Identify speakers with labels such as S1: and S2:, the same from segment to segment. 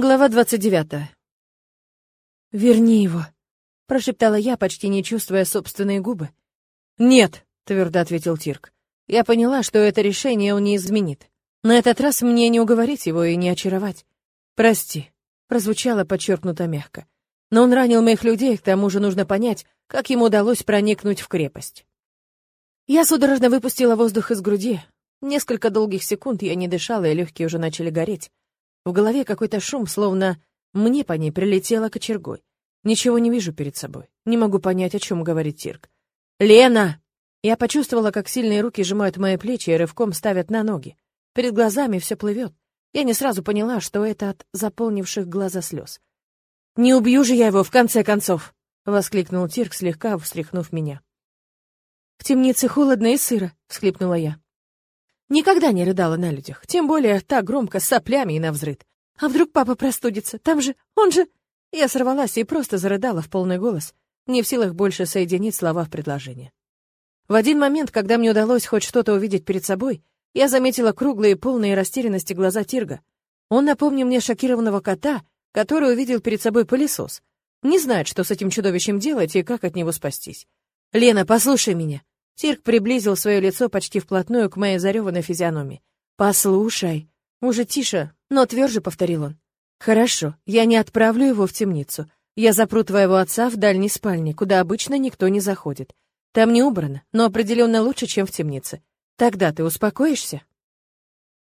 S1: Глава двадцать девятая. «Верни его», — прошептала я, почти не чувствуя собственные губы. «Нет», — твердо ответил Тирк. Я поняла, что это решение он не изменит. На этот раз мне не уговорить его и не очаровать. «Прости», — прозвучало подчеркнуто мягко. «Но он ранил моих людей, к тому же нужно понять, как ему удалось проникнуть в крепость». Я судорожно выпустила воздух из груди. Несколько долгих секунд я не дышала, и легкие уже начали гореть. В голове какой-то шум, словно мне по ней прилетело кочергой. Ничего не вижу перед собой. Не могу понять, о чем говорит Тирк. «Лена!» Я почувствовала, как сильные руки сжимают мои плечи и рывком ставят на ноги. Перед глазами все плывет. Я не сразу поняла, что это от заполнивших глаза слез. «Не убью же я его, в конце концов!» — воскликнул Тирк, слегка встряхнув меня. «В темнице холодно и сыро», — всхлипнула я. Никогда не рыдала на людях, тем более так громко, с соплями и навзрыд. А вдруг папа простудится? Там же, он же... Я сорвалась и просто зарыдала в полный голос, не в силах больше соединить слова в предложение. В один момент, когда мне удалось хоть что-то увидеть перед собой, я заметила круглые, полные растерянности глаза Тирга. Он напомнил мне шокированного кота, который увидел перед собой пылесос. Не знает, что с этим чудовищем делать и как от него спастись. «Лена, послушай меня. Тирк приблизил свое лицо почти вплотную к моей зареванной физиономии. «Послушай». Уже тише, но тверже повторил он. «Хорошо, я не отправлю его в темницу. Я запру твоего отца в дальней спальне, куда обычно никто не заходит. Там не убрано, но определенно лучше, чем в темнице. Тогда ты успокоишься?»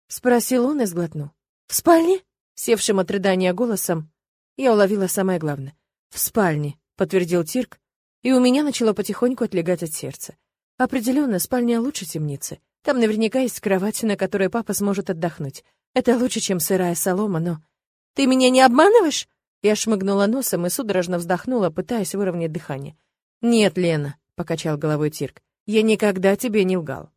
S1: Спросил он и сглотнул. «В спальне?» Севшим от рыдания голосом, я уловила самое главное. «В спальне», — подтвердил Тирк, и у меня начало потихоньку отлегать от сердца. Определенно, спальня лучше темницы. Там наверняка есть кровать, на которой папа сможет отдохнуть. Это лучше, чем сырая солома, но... Ты меня не обманываешь? Я шмыгнула носом и судорожно вздохнула, пытаясь выровнять дыхание. Нет, Лена, покачал головой Тирк. Я никогда тебе не лгал.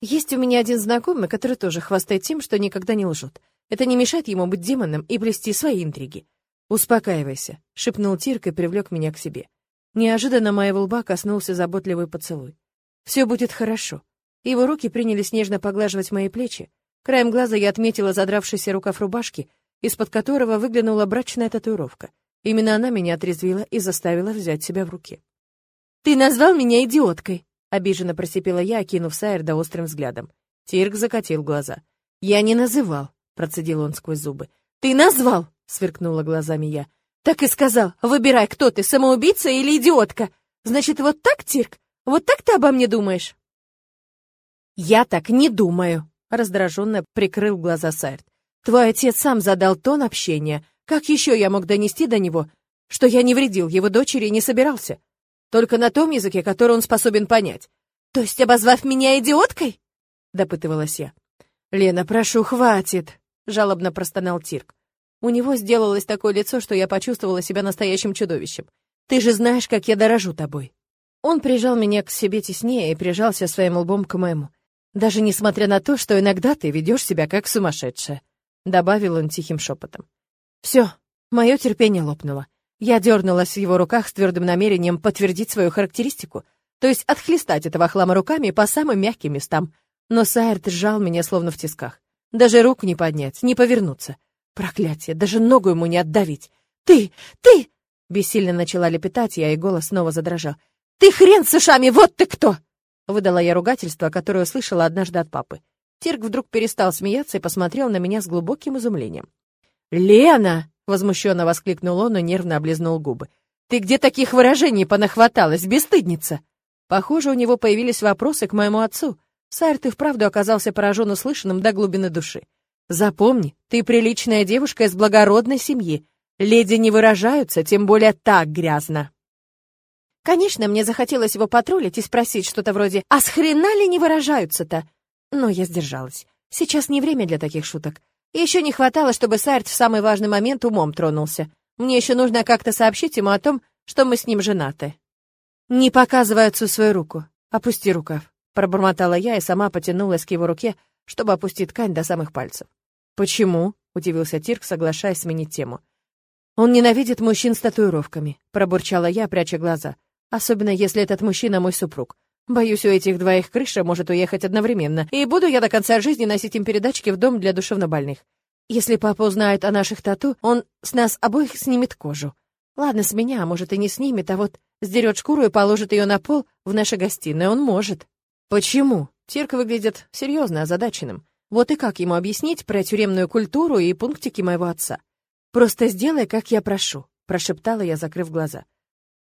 S1: Есть у меня один знакомый, который тоже хвастает тем, что никогда не лжет. Это не мешает ему быть демоном и плести свои интриги. «Успокаивайся», — шепнул Тирк и привлек меня к себе. Неожиданно моего лба коснулся заботливый поцелуй. «Все будет хорошо». Его руки принялись нежно поглаживать мои плечи. Краем глаза я отметила задравшийся рукав рубашки, из-под которого выглянула брачная татуировка. Именно она меня отрезвила и заставила взять себя в руки. «Ты назвал меня идиоткой!» — обиженно просипела я, окинув Сайерда острым взглядом. Тирк закатил глаза. «Я не называл», — процедил он сквозь зубы. «Ты назвал!» — сверкнула глазами я. Так и сказал, выбирай, кто ты, самоубийца или идиотка. Значит, вот так, Тирк? Вот так ты обо мне думаешь? Я так не думаю, раздраженно прикрыл глаза Сайрт. Твой отец сам задал тон общения. Как еще я мог донести до него, что я не вредил его дочери и не собирался? Только на том языке, который он способен понять. То есть, обозвав меня идиоткой? Допытывалась я. Лена, прошу, хватит, жалобно простонал Тирк. У него сделалось такое лицо, что я почувствовала себя настоящим чудовищем. «Ты же знаешь, как я дорожу тобой». Он прижал меня к себе теснее и прижался своим лбом к моему. «Даже несмотря на то, что иногда ты ведешь себя как сумасшедшая», — добавил он тихим шепотом. «Все, мое терпение лопнуло. Я дернулась в его руках с твердым намерением подтвердить свою характеристику, то есть отхлестать этого хлама руками по самым мягким местам. Но Сайрт сжал меня словно в тисках. Даже рук не поднять, не повернуться. Проклятие, даже ногу ему не отдавить. Ты, ты! Бессильно начала лепетать я, и голос снова задрожал. Ты хрен с ушами, вот ты кто! Выдала я ругательство, которое услышала однажды от папы. Тирк вдруг перестал смеяться и посмотрел на меня с глубоким изумлением. «Лена!» — возмущенно воскликнул он и нервно облизнул губы. «Ты где таких выражений понахваталась, бесстыдница?» Похоже, у него появились вопросы к моему отцу. Сайрт и вправду оказался поражен услышанным до глубины души. Запомни, ты приличная девушка из благородной семьи. Леди не выражаются, тем более так грязно. Конечно, мне захотелось его потроллить и спросить что-то вроде «А с хрена ли не выражаются-то?» Но я сдержалась. Сейчас не время для таких шуток. Еще не хватало, чтобы Сайрт в самый важный момент умом тронулся. Мне еще нужно как-то сообщить ему о том, что мы с ним женаты. «Не показывай отцу свою руку. Опусти рукав», — пробормотала я и сама потянулась к его руке, чтобы опустить ткань до самых пальцев. «Почему?» — удивился Тирк, соглашаясь сменить тему. «Он ненавидит мужчин с татуировками», — пробурчала я, пряча глаза. «Особенно, если этот мужчина мой супруг. Боюсь, у этих двоих крыша может уехать одновременно, и буду я до конца жизни носить им передачки в дом для душевнобольных. Если папа узнает о наших тату, он с нас обоих снимет кожу. Ладно, с меня, а может, и не снимет, а вот сдерет шкуру и положит ее на пол в нашей гостиной. Он может. Почему? Тирк выглядит серьезно озадаченным. Вот и как ему объяснить про тюремную культуру и пунктики моего отца? Просто сделай, как я прошу, прошептала я, закрыв глаза.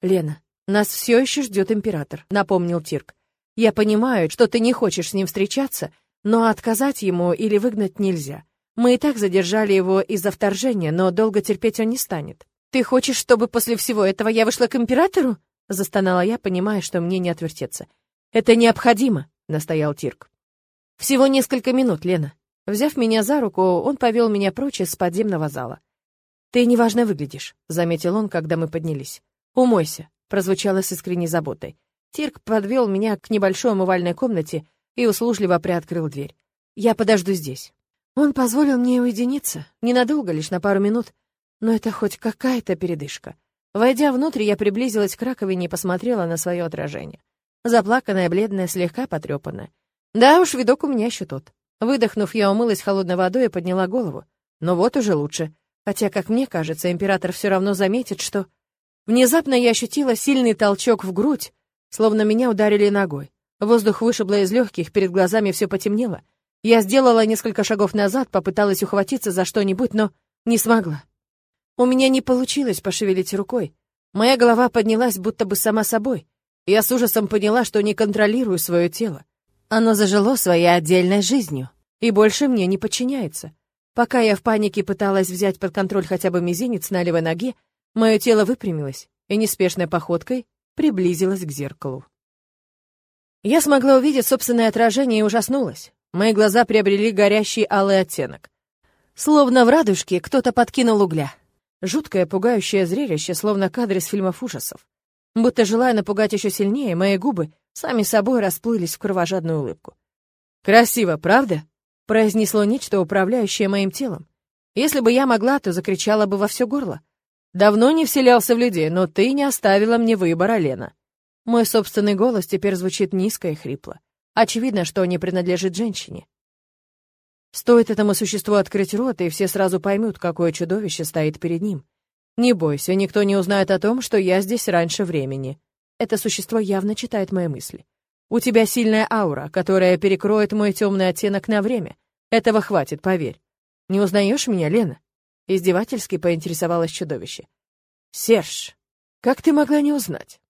S1: Лена, нас все еще ждет император, напомнил Тирк. Я понимаю, что ты не хочешь с ним встречаться, но отказать ему или выгнать нельзя. Мы и так задержали его из-за вторжения, но долго терпеть он не станет. Ты хочешь, чтобы после всего этого я вышла к императору? застонала я, понимая, что мне не отвертеться. Это необходимо, настоял Тирк. Всего несколько минут, Лена. Взяв меня за руку, он повел меня прочь из подземного зала. Ты неважно выглядишь, заметил он, когда мы поднялись. Умойся, прозвучало с искренней заботой. Тирк подвел меня к небольшой умывальной комнате и услужливо приоткрыл дверь. Я подожду здесь. Он позволил мне уединиться, ненадолго, лишь на пару минут, но это хоть какая-то передышка. Войдя внутрь, я приблизилась к раковине и посмотрела на свое отражение. Заплаканная, бледная, слегка потрепанная. Да уж, видок у меня еще тот. Выдохнув, я умылась холодной водой и подняла голову. Но вот уже лучше. Хотя, как мне кажется, император все равно заметит, что... Внезапно я ощутила сильный толчок в грудь, словно меня ударили ногой. Воздух вышибло из легких, перед глазами все потемнело. Я сделала несколько шагов назад, попыталась ухватиться за что-нибудь, но не смогла. У меня не получилось пошевелить рукой. Моя голова поднялась будто бы сама собой. Я с ужасом поняла, что не контролирую свое тело. Оно зажило своей отдельной жизнью и больше мне не подчиняется. Пока я в панике пыталась взять под контроль хотя бы мизинец на левой ноге, мое тело выпрямилось и неспешной походкой приблизилось к зеркалу. Я смогла увидеть собственное отражение и ужаснулась. Мои глаза приобрели горящий алый оттенок. Словно в радужке кто-то подкинул угля. Жуткое, пугающее зрелище, словно кадры из фильмов ужасов. Будто желая напугать еще сильнее, мои губы сами собой расплылись в кровожадную улыбку. «Красиво, правда?» — произнесло нечто, управляющее моим телом. Если бы я могла, то закричала бы во все горло. «Давно не вселялся в людей, но ты не оставила мне выбора, Лена». Мой собственный голос теперь звучит низко и хрипло. Очевидно, что не принадлежит женщине. Стоит этому существу открыть рот, и все сразу поймут, какое чудовище стоит перед ним. Не бойся, никто не узнает о том, что я здесь раньше времени. Это существо явно читает мои мысли. У тебя сильная аура, которая перекроет мой темный оттенок на время. Этого хватит, поверь. Не узнаешь меня, Лена? Издевательски поинтересовалось чудовище. Серж, как ты могла не узнать?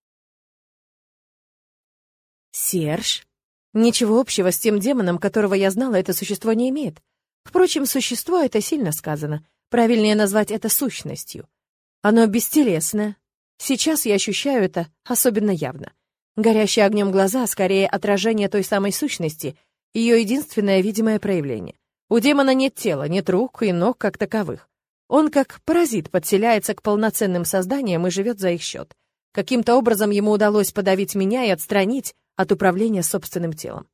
S1: Серж? Ничего общего с тем демоном, которого я знала, это существо не имеет. Впрочем, существо — это сильно сказано. Правильнее назвать это сущностью. Оно бестелесное. Сейчас я ощущаю это особенно явно. Горящие огнем глаза — скорее отражение той самой сущности, ее единственное видимое проявление. У демона нет тела, нет рук и ног как таковых. Он как паразит подселяется к полноценным созданиям и живет за их счет. Каким-то образом ему удалось подавить меня и отстранить, от управления собственным телом.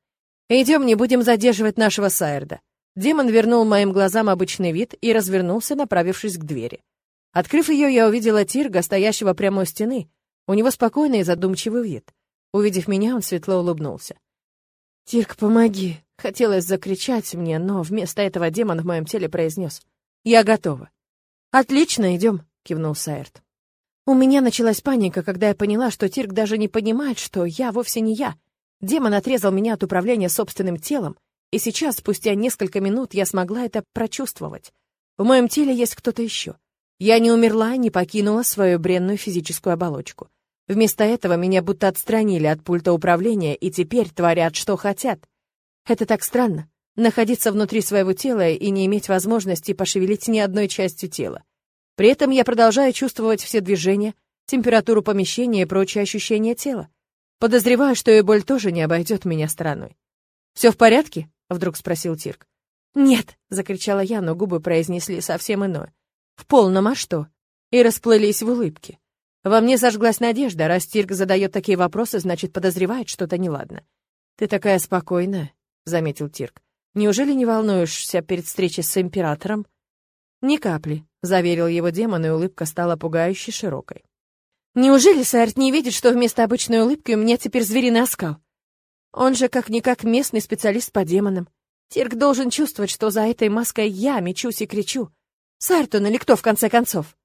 S1: «Идем, не будем задерживать нашего Сайерда». Демон вернул моим глазам обычный вид и развернулся, направившись к двери. Открыв ее, я увидела Тирга, стоящего прямо у стены. У него спокойный и задумчивый вид. Увидев меня, он светло улыбнулся. «Тирк, помоги!» Хотелось закричать мне, но вместо этого демон в моем теле произнес. «Я готова». «Отлично, идем», — кивнул Сайерд. У меня началась паника, когда я поняла, что Тирк даже не понимает, что я вовсе не я. Демон отрезал меня от управления собственным телом, и сейчас, спустя несколько минут, я смогла это прочувствовать. В моем теле есть кто-то еще. Я не умерла, не покинула свою бренную физическую оболочку. Вместо этого меня будто отстранили от пульта управления и теперь творят, что хотят. Это так странно — находиться внутри своего тела и не иметь возможности пошевелить ни одной частью тела. При этом я продолжаю чувствовать все движения, температуру помещения и прочие ощущения тела. Подозреваю, что и боль тоже не обойдет меня стороной. «Все в порядке?» — вдруг спросил Тирк. «Нет!» — закричала я, но губы произнесли совсем иное. «В полном, а что?» И расплылись в улыбке. Во мне зажглась надежда, раз Тирк задает такие вопросы, значит, подозревает что-то неладно. «Ты такая спокойная», — заметил Тирк. «Неужели не волнуешься перед встречей с императором?» «Ни капли», — заверил его демон, и улыбка стала пугающе широкой. «Неужели Сарт не видит, что вместо обычной улыбки у меня теперь звериный оскал? Он же как-никак местный специалист по демонам. Тирк должен чувствовать, что за этой маской я мечусь и кричу. Сартон или кто, в конце концов?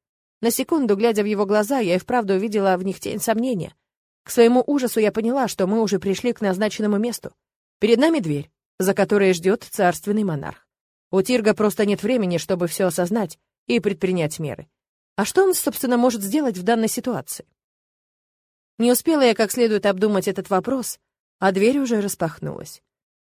S1: На секунду, глядя в его глаза, я и вправду увидела в них тень сомнения. К своему ужасу я поняла, что мы уже пришли к назначенному месту. Перед нами дверь, за которой ждет царственный монарх. У Тирга просто нет времени, чтобы все осознать и предпринять меры. А что он, собственно, может сделать в данной ситуации? Не успела я как следует обдумать этот вопрос, а дверь уже распахнулась.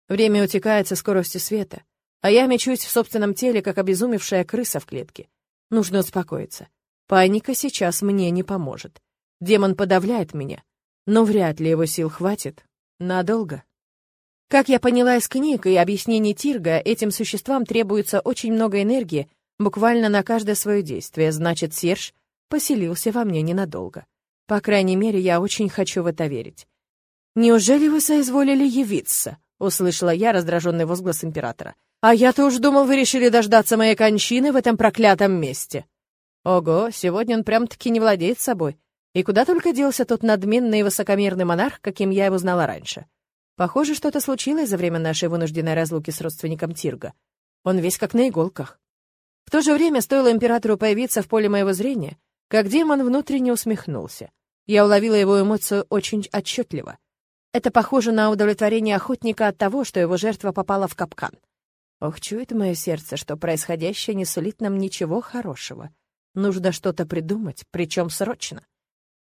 S1: Время утекает со скоростью света, а я мечусь в собственном теле, как обезумевшая крыса в клетке. Нужно успокоиться. Паника сейчас мне не поможет. Демон подавляет меня, но вряд ли его сил хватит надолго. Как я поняла из книг и объяснений Тирга, этим существам требуется очень много энергии, буквально на каждое свое действие, значит, Серж поселился во мне ненадолго. По крайней мере, я очень хочу в это верить. «Неужели вы соизволили явиться?» — услышала я раздраженный возглас императора. «А я-то уж думал, вы решили дождаться моей кончины в этом проклятом месте». Ого, сегодня он прям-таки не владеет собой. И куда только делся тот надменный и высокомерный монарх, каким я его знала раньше. Похоже, что-то случилось за время нашей вынужденной разлуки с родственником Тирга. Он весь как на иголках. В то же время стоило императору появиться в поле моего зрения, как демон внутренне усмехнулся. Я уловила его эмоцию очень отчетливо. Это похоже на удовлетворение охотника от того, что его жертва попала в капкан. Ох, чует мое сердце, что происходящее не сулит нам ничего хорошего. Нужно что-то придумать, причем срочно.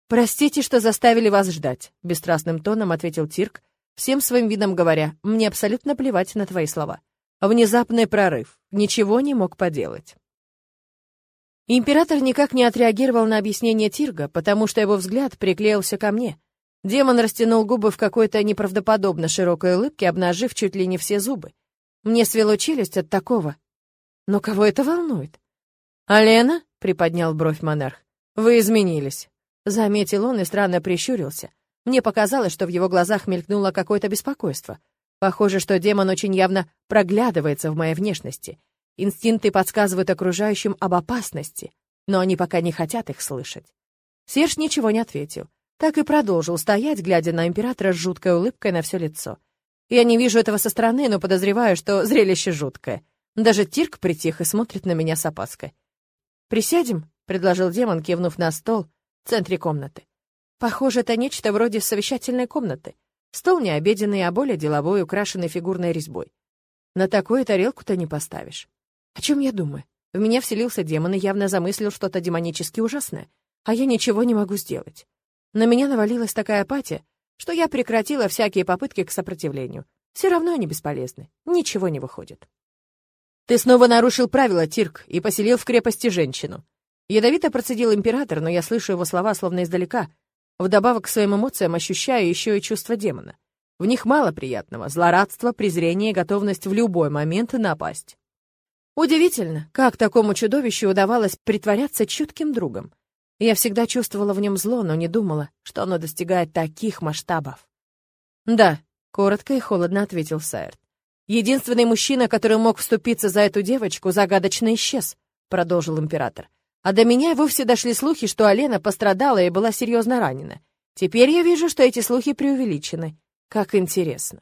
S1: «Простите, что заставили вас ждать», — бесстрастным тоном ответил Тирк, всем своим видом говоря, «мне абсолютно плевать на твои слова». Внезапный прорыв. Ничего не мог поделать. Император никак не отреагировал на объяснение Тирга, потому что его взгляд приклеился ко мне. Демон растянул губы в какой-то неправдоподобно широкой улыбке, обнажив чуть ли не все зубы. Мне свело челюсть от такого. Но кого это волнует? «Алена?» — приподнял бровь монарх. «Вы изменились», — заметил он и странно прищурился. Мне показалось, что в его глазах мелькнуло какое-то беспокойство. Похоже, что демон очень явно проглядывается в моей внешности — Инстинкты подсказывают окружающим об опасности, но они пока не хотят их слышать. Серж ничего не ответил, так и продолжил стоять, глядя на императора с жуткой улыбкой на все лицо. Я не вижу этого со стороны, но подозреваю, что зрелище жуткое. Даже Тирк притих и смотрит на меня с опаской. «Присядем?» — предложил демон, кивнув на стол в центре комнаты. Похоже, это нечто вроде совещательной комнаты. Стол не обеденный, а более деловой, украшенный фигурной резьбой. На такую тарелку-то не поставишь. О чем я думаю? В меня вселился демон и явно замыслил что-то демонически ужасное, а я ничего не могу сделать. На меня навалилась такая апатия, что я прекратила всякие попытки к сопротивлению. Все равно они бесполезны, ничего не выходит. «Ты снова нарушил правила, Тирк, и поселил в крепости женщину». Ядовито процедил император, но я слышу его слова словно издалека. Вдобавок к своим эмоциям ощущаю еще и чувство демона. В них мало приятного — злорадство, презрение и готовность в любой момент напасть. Удивительно, как такому чудовищу удавалось притворяться чутким другом. Я всегда чувствовала в нем зло, но не думала, что оно достигает таких масштабов. «Да», — коротко и холодно ответил Сайерт. «Единственный мужчина, который мог вступиться за эту девочку, загадочно исчез», — продолжил император. «А до меня вовсе дошли слухи, что Алена пострадала и была серьезно ранена. Теперь я вижу, что эти слухи преувеличены. Как интересно.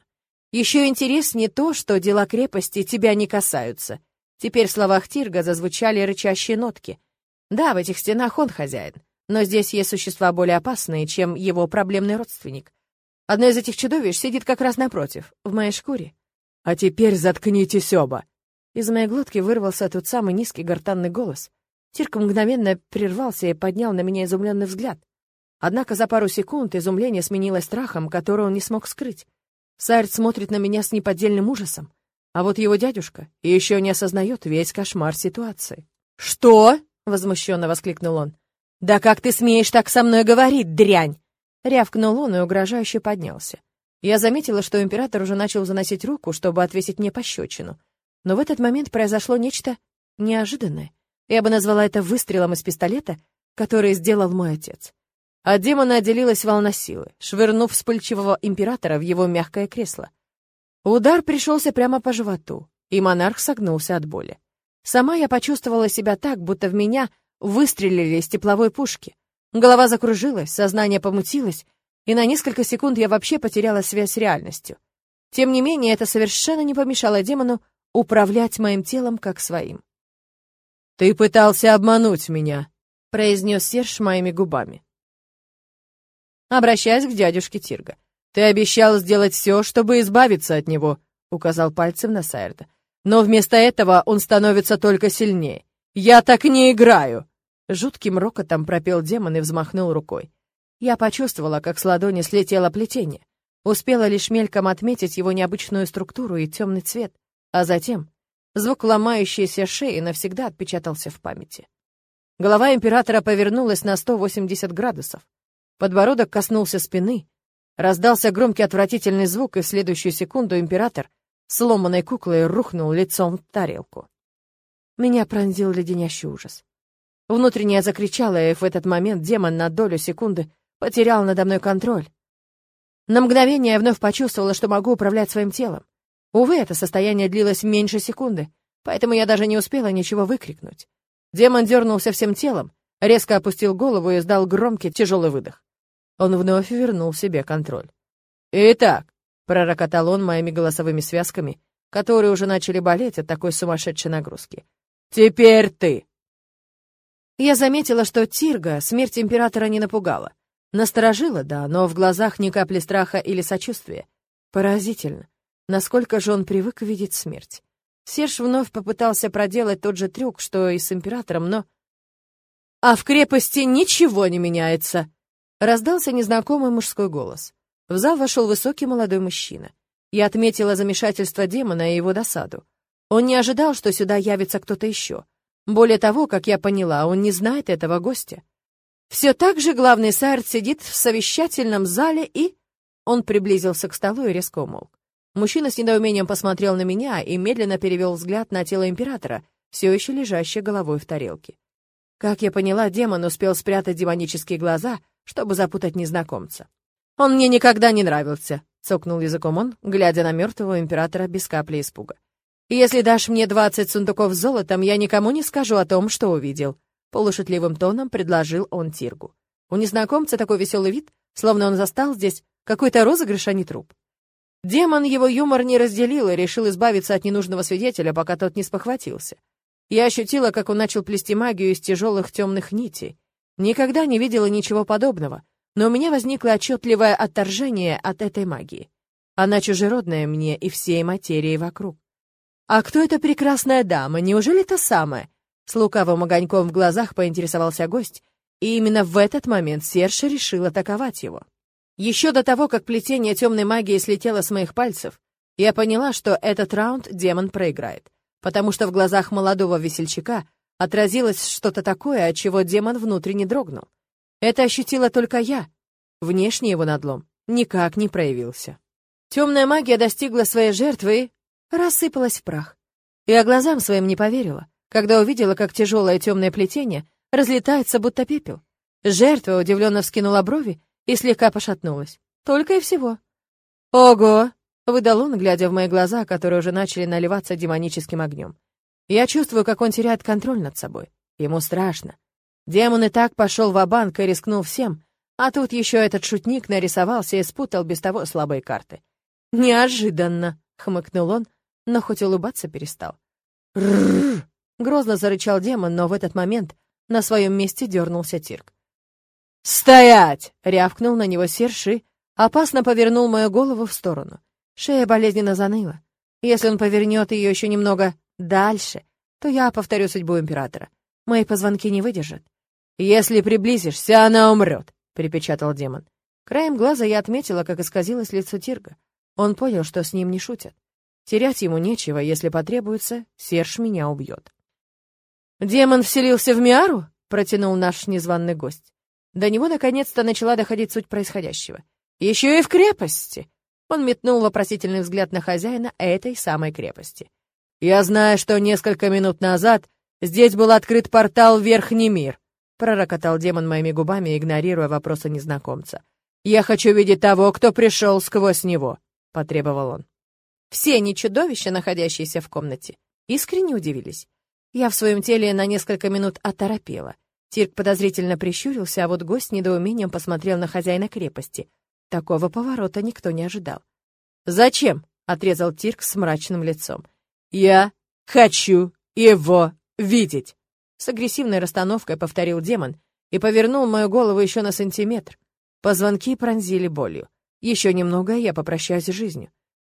S1: Еще интереснее то, что дела крепости тебя не касаются. Теперь в словах Тирга зазвучали рычащие нотки. Да, в этих стенах он хозяин, но здесь есть существа более опасные, чем его проблемный родственник. Одно из этих чудовищ сидит как раз напротив, в моей шкуре. «А теперь заткнитесь оба!» Из моей глотки вырвался тот самый низкий гортанный голос. Тирк мгновенно прервался и поднял на меня изумленный взгляд. Однако за пару секунд изумление сменилось страхом, который он не смог скрыть. Сайрт смотрит на меня с неподдельным ужасом. А вот его дядюшка еще не осознает весь кошмар ситуации. «Что?» — возмущенно воскликнул он. «Да как ты смеешь так со мной говорить, дрянь?» Рявкнул он и угрожающе поднялся. Я заметила, что император уже начал заносить руку, чтобы отвесить мне пощечину. Но в этот момент произошло нечто неожиданное. Я бы назвала это выстрелом из пистолета, который сделал мой отец. От демона отделилась волна силы, швырнув вспыльчивого императора в его мягкое кресло. Удар пришелся прямо по животу, и монарх согнулся от боли. Сама я почувствовала себя так, будто в меня выстрелили из тепловой пушки. Голова закружилась, сознание помутилось, и на несколько секунд я вообще потеряла связь с реальностью. Тем не менее, это совершенно не помешало демону управлять моим телом как своим. «Ты пытался обмануть меня», — произнес Серж моими губами. Обращаясь к дядюшке Тирга. «Ты обещал сделать все, чтобы избавиться от него», — указал пальцем на Сайрда. «Но вместо этого он становится только сильнее. Я так не играю!» Жутким рокотом пропел демон и взмахнул рукой. Я почувствовала, как с ладони слетело плетение. Успела лишь мельком отметить его необычную структуру и темный цвет, а затем звук ломающейся шеи навсегда отпечатался в памяти. Голова императора повернулась на 180 градусов. Подбородок коснулся спины, раздался громкий отвратительный звук, и в следующую секунду император сломанной куклой рухнул лицом в тарелку. Меня пронзил леденящий ужас. Внутренне я закричала, и в этот момент демон на долю секунды потерял надо мной контроль. На мгновение я вновь почувствовала, что могу управлять своим телом. Увы, это состояние длилось меньше секунды, поэтому я даже не успела ничего выкрикнуть. Демон дернулся всем телом, резко опустил голову и издал громкий тяжелый выдох. Он вновь вернул себе контроль. «Итак», — пророкотал он моими голосовыми связками, которые уже начали болеть от такой сумасшедшей нагрузки. «Теперь ты!» Я заметила, что Тирга смерть императора не напугала. Насторожила, да, но в глазах ни капли страха или сочувствия. Поразительно, насколько же он привык видеть смерть. Серж вновь попытался проделать тот же трюк, что и с императором, но... «А в крепости ничего не меняется!» Раздался незнакомый мужской голос. В зал вошел высокий молодой мужчина. Я отметила замешательство демона и его досаду. Он не ожидал, что сюда явится кто-то еще. Более того, как я поняла, он не знает этого гостя. Все так же главный сарт сидит в совещательном зале и... Он приблизился к столу и резко умолк. Мужчина с недоумением посмотрел на меня и медленно перевел взгляд на тело императора, все еще лежащее головой в тарелке. Как я поняла, демон успел спрятать демонические глаза, чтобы запутать незнакомца. «Он мне никогда не нравился», — цокнул языком он, глядя на мертвого императора без капли испуга. «Если дашь мне двадцать сундуков с золотом, я никому не скажу о том, что увидел. Полушутливым тоном предложил он Тиргу. У незнакомца такой веселый вид, словно он застал здесь какой-то розыгрыш, а не труп. Демон его юмор не разделил и решил избавиться от ненужного свидетеля, пока тот не спохватился. Я ощутила, как он начал плести магию из тяжелых темных нитей. Никогда не видела ничего подобного, но у меня возникло отчетливое отторжение от этой магии. Она чужеродная мне и всей материи вокруг. А кто эта прекрасная дама? Неужели та самая? С лукавым огоньком в глазах поинтересовался гость, и именно в этот момент Серж решил атаковать его. Еще до того, как плетение темной магии слетело с моих пальцев, я поняла, что этот раунд демон проиграет, потому что в глазах молодого весельчака отразилось что-то такое, от чего демон внутренне дрогнул. Это ощутила только я. Внешне его надлом никак не проявился. Темная магия достигла своей жертвы и рассыпалась в прах. Я глазам своим не поверила когда увидела, как тяжелое темное плетение разлетается, будто пепел. Жертва удивленно вскинула брови и слегка пошатнулась. Только и всего. «Ого!» — выдал он, глядя в мои глаза, которые уже начали наливаться демоническим огнем. Я чувствую, как он теряет контроль над собой. Ему страшно. Демон и так пошел в банк и рискнул всем, а тут еще этот шутник нарисовался и спутал без того слабые карты. «Неожиданно!» — хмыкнул он, но хоть улыбаться перестал. «Рррр!» Грозно зарычал демон, но в этот момент на своем месте дернулся Тирк. «Стоять!» — рявкнул на него Серши, опасно повернул мою голову в сторону. Шея болезненно заныла. Если он повернет ее еще немного дальше, то я повторю судьбу императора. Мои позвонки не выдержат. «Если приблизишься, она умрет», — припечатал демон. Краем глаза я отметила, как исказилось лицо Тирга. Он понял, что с ним не шутят. Терять ему нечего, если потребуется, Серж меня убьет. «Демон вселился в Миару?» — протянул наш незваный гость. До него наконец-то начала доходить суть происходящего. «Еще и в крепости!» Он метнул вопросительный взгляд на хозяина этой самой крепости. «Я знаю, что несколько минут назад здесь был открыт портал в Верхний мир», — пророкотал демон моими губами, игнорируя вопросы незнакомца. «Я хочу видеть того, кто пришел сквозь него», — потребовал он. Все не чудовища, находящиеся в комнате, искренне удивились. Я в своем теле на несколько минут оторопела. Тирк подозрительно прищурился, а вот гость недоумением посмотрел на хозяина крепости. Такого поворота никто не ожидал. «Зачем?» отрезал Тирк с мрачным лицом. «Я хочу его видеть!» С агрессивной расстановкой повторил демон и повернул мою голову еще на сантиметр. Позвонки пронзили болью. Еще немного, и я попрощаюсь с жизнью.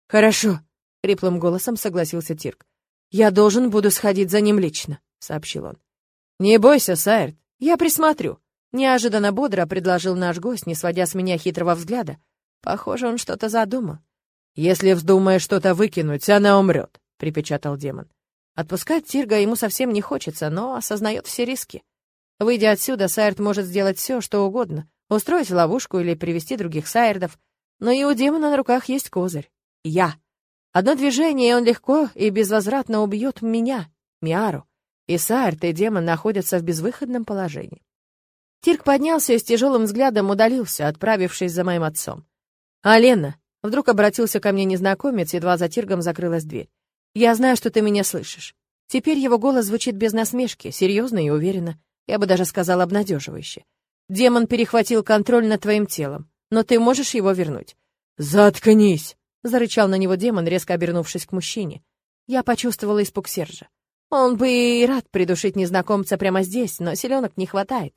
S1: «Хорошо», — хриплым голосом согласился Тирк. «Я должен буду сходить за ним лично», — сообщил он. «Не бойся, Сайрт, я присмотрю», — неожиданно бодро предложил наш гость, не сводя с меня хитрого взгляда. Похоже, он что-то задумал. «Если вздумаешь что-то выкинуть, она умрет», — припечатал демон. Отпускать Тирга ему совсем не хочется, но осознает все риски. Выйдя отсюда, Сайрт может сделать все, что угодно, устроить ловушку или привести других Сайрдов, но и у демона на руках есть козырь. Я. Одно движение, и он легко и безвозвратно убьет меня, Миару. И Сайрт, и демон находятся в безвыходном положении. Тирк поднялся и с тяжелым взглядом удалился, отправившись за моим отцом. «Алена!» — вдруг обратился ко мне незнакомец, едва за Тиргом закрылась дверь. Я знаю, что ты меня слышишь. Теперь его голос звучит без насмешки, серьезно и уверенно. Я бы даже сказал обнадеживающе. Демон перехватил контроль над твоим телом, но ты можешь его вернуть. Заткнись! зарычал на него демон, резко обернувшись к мужчине. Я почувствовала испуг Сержа. Он бы и рад придушить незнакомца прямо здесь, но селенок не хватает.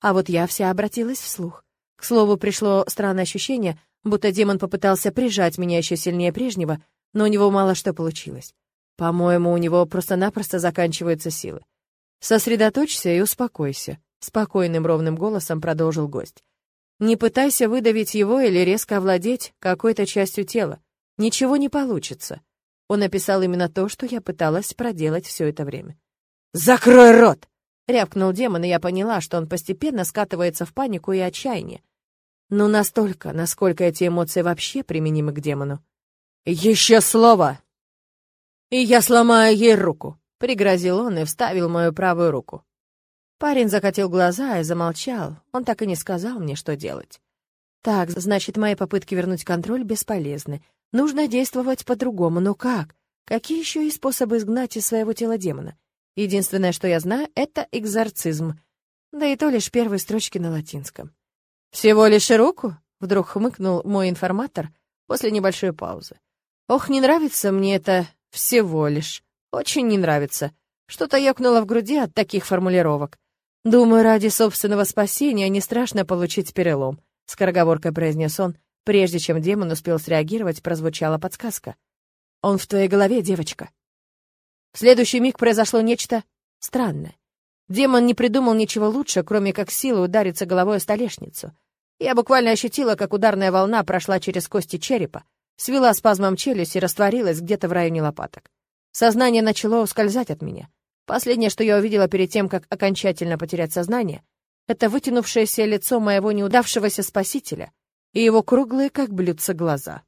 S1: А вот я вся обратилась вслух. К слову, пришло странное ощущение, будто демон попытался прижать меня еще сильнее прежнего, но у него мало что получилось. По-моему, у него просто-напросто заканчиваются силы. Сосредоточься и успокойся, спокойным ровным голосом продолжил гость. Не пытайся выдавить его или резко овладеть какой-то частью тела. Ничего не получится. Он описал именно то, что я пыталась проделать все это время. «Закрой рот!» — рявкнул демон, и я поняла, что он постепенно скатывается в панику и отчаяние. Но настолько, насколько эти эмоции вообще применимы к демону. «Еще слово!» «И я сломаю ей руку», — пригрозил он и вставил мою правую руку. Парень закатил глаза и замолчал. Он так и не сказал мне, что делать. Так, значит, мои попытки вернуть контроль бесполезны. Нужно действовать по-другому, но как? Какие еще есть способы изгнать из своего тела демона? Единственное, что я знаю, это экзорцизм. Да и то лишь первые строчки на латинском. «Всего лишь руку?» — вдруг хмыкнул мой информатор после небольшой паузы. Ох, не нравится мне это всего лишь. Очень не нравится. Что-то ёкнуло в груди от таких формулировок. Думаю, ради собственного спасения не страшно получить перелом, скороговоркой произнес он, прежде чем демон успел среагировать, прозвучала подсказка. Он в твоей голове, девочка. В следующий миг произошло нечто странное. Демон не придумал ничего лучше, кроме как силы удариться головой о столешницу. Я буквально ощутила, как ударная волна прошла через кости черепа, свела спазмом челюсть и растворилась где-то в районе лопаток. Сознание начало ускользать от меня. Последнее, что я увидела перед тем, как окончательно потерять сознание, это вытянувшееся лицо моего неудавшегося спасителя и его круглые, как блюдца, глаза.